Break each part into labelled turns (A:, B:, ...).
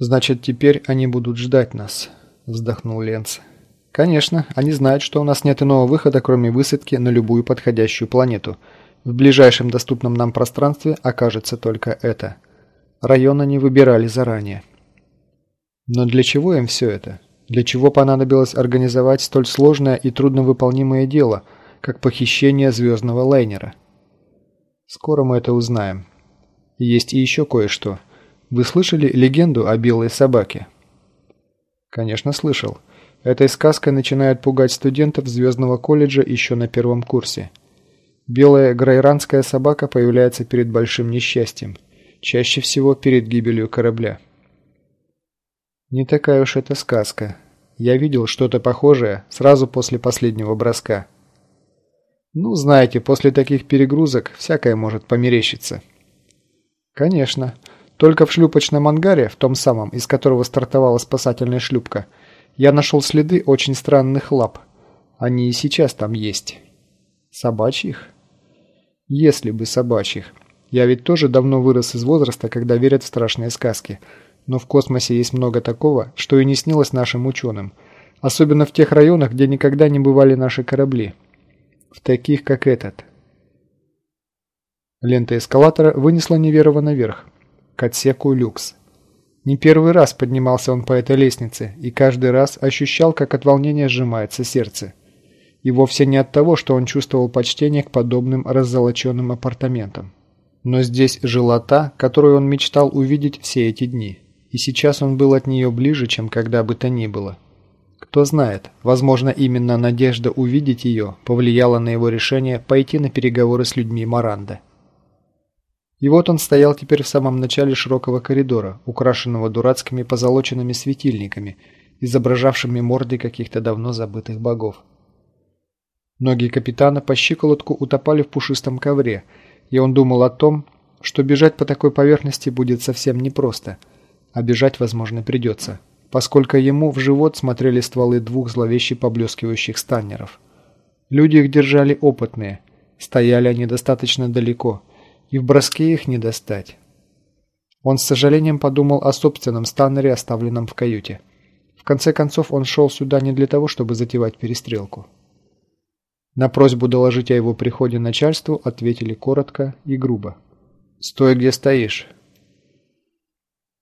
A: Значит, теперь они будут ждать нас, вздохнул Ленц. Конечно, они знают, что у нас нет иного выхода, кроме высадки на любую подходящую планету. В ближайшем доступном нам пространстве окажется только это. Район они выбирали заранее. Но для чего им все это? Для чего понадобилось организовать столь сложное и трудновыполнимое дело, как похищение звездного лайнера? Скоро мы это узнаем. Есть и еще кое-что – вы слышали легенду о белой собаке? Конечно, слышал. Этой сказкой начинают пугать студентов Звездного колледжа еще на первом курсе. Белая грайранская собака появляется перед большим несчастьем, чаще всего перед гибелью корабля. Не такая уж это сказка. Я видел что-то похожее сразу после последнего броска. Ну, знаете, после таких перегрузок всякое может померещиться. Конечно. Только в шлюпочном ангаре, в том самом, из которого стартовала спасательная шлюпка, я нашел следы очень странных лап. Они и сейчас там есть. Собачьих? Если бы собачьих. Я ведь тоже давно вырос из возраста, когда верят в страшные сказки. Но в космосе есть много такого, что и не снилось нашим ученым. Особенно в тех районах, где никогда не бывали наши корабли. В таких, как этот. Лента эскалатора вынесла Неверова наверх к отсеку люкс. Не первый раз поднимался он по этой лестнице и каждый раз ощущал, как от волнения сжимается сердце. И вовсе не от того, что он чувствовал почтение к подобным раззолоченным апартаментам. Но здесь жила та, которую он мечтал увидеть все эти дни. И сейчас он был от нее ближе, чем когда бы то ни было. Кто знает, возможно, именно надежда увидеть ее повлияла на его решение пойти на переговоры с людьми Маранда. И вот он стоял теперь в самом начале широкого коридора, украшенного дурацкими позолоченными светильниками, изображавшими морды каких-то давно забытых богов. Ноги капитана по щиколотку утопали в пушистом ковре, и он думал о том, что бежать по такой поверхности будет совсем непросто, а бежать, возможно, придется, поскольку ему в живот смотрели стволы двух зловеще поблескивающих станнеров. Люди их держали опытные, стояли они достаточно далеко – и в броске их не достать. Он с сожалением подумал о собственном станнере, оставленном в каюте. В конце концов, он шел сюда не для того, чтобы затевать перестрелку. На просьбу доложить о его приходе начальству ответили коротко и грубо. «Стой, где стоишь».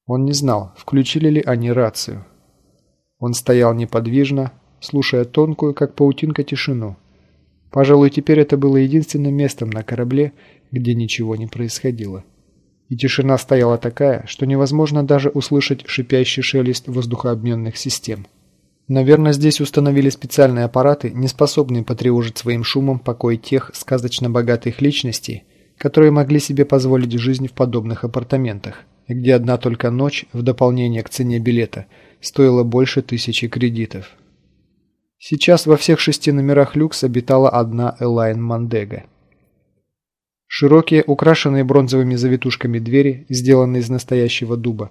A: Он не знал, включили ли они рацию. Он стоял неподвижно, слушая тонкую, как паутинка, тишину. Пожалуй, теперь это было единственным местом на корабле, где ничего не происходило. И тишина стояла такая, что невозможно даже услышать шипящий шелест воздухообменных систем. Наверное, здесь установили специальные аппараты, не способные потревожить своим шумом покой тех сказочно богатых личностей, которые могли себе позволить жизнь в подобных апартаментах, где одна только ночь, в дополнение к цене билета, стоила больше тысячи кредитов. Сейчас во всех шести номерах люкс обитала одна Элайн Мандега. Широкие, украшенные бронзовыми завитушками двери, сделанные из настоящего дуба,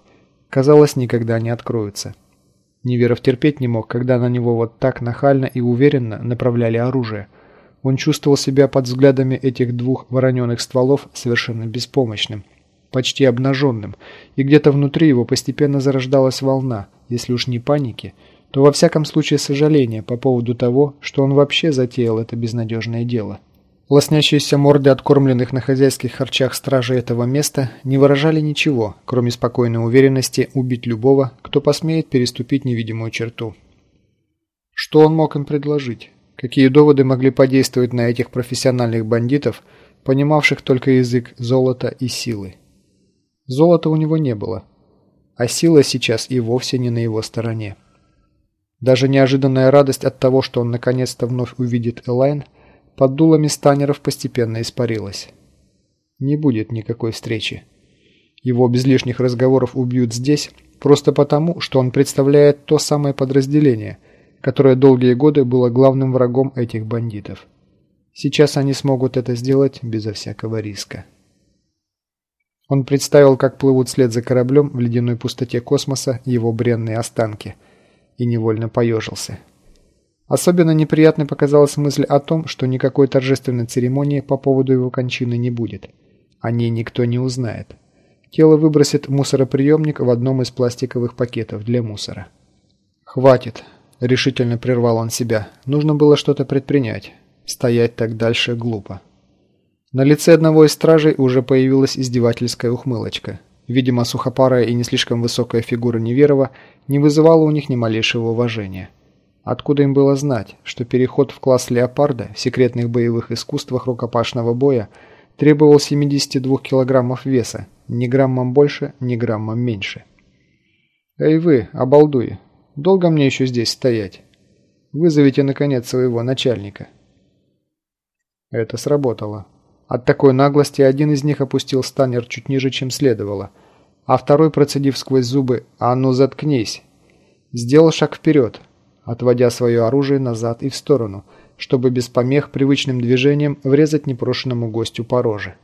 A: казалось, никогда не откроются. Неверов терпеть не мог, когда на него вот так нахально и уверенно направляли оружие. Он чувствовал себя под взглядами этих двух вороненых стволов совершенно беспомощным, почти обнаженным, и где-то внутри его постепенно зарождалась волна, если уж не паники, то во всяком случае сожаление по поводу того, что он вообще затеял это безнадежное дело. Лоснящиеся морды откормленных на хозяйских харчах стражей этого места не выражали ничего, кроме спокойной уверенности убить любого, кто посмеет переступить невидимую черту. Что он мог им предложить? Какие доводы могли подействовать на этих профессиональных бандитов, понимавших только язык золота и силы? Золота у него не было, а сила сейчас и вовсе не на его стороне. Даже неожиданная радость от того, что он наконец-то вновь увидит Элайн, под дулами станеров постепенно испарилась. Не будет никакой встречи. Его без лишних разговоров убьют здесь, просто потому, что он представляет то самое подразделение, которое долгие годы было главным врагом этих бандитов. Сейчас они смогут это сделать безо всякого риска. Он представил, как плывут вслед за кораблем в ледяной пустоте космоса его бренные останки – и невольно поежился. Особенно неприятной показалась мысль о том, что никакой торжественной церемонии по поводу его кончины не будет. О ней никто не узнает. Тело выбросит мусороприемник в одном из пластиковых пакетов для мусора. «Хватит», – решительно прервал он себя. «Нужно было что-то предпринять. Стоять так дальше глупо». На лице одного из стражей уже появилась издевательская ухмылочка. Видимо, сухопарая и не слишком высокая фигура Неверова не вызывала у них ни малейшего уважения. Откуда им было знать, что переход в класс леопарда в секретных боевых искусствах рукопашного боя требовал 72 килограммов веса, ни граммом больше, ни граммом меньше. «Эй вы, обалдуи, долго мне еще здесь стоять? Вызовите, наконец, своего начальника». Это сработало. От такой наглости один из них опустил станер чуть ниже, чем следовало, а второй, процедив сквозь зубы «А ну заткнись!», сделал шаг вперед, отводя свое оружие назад и в сторону, чтобы без помех привычным движением врезать непрошенному гостю по роже.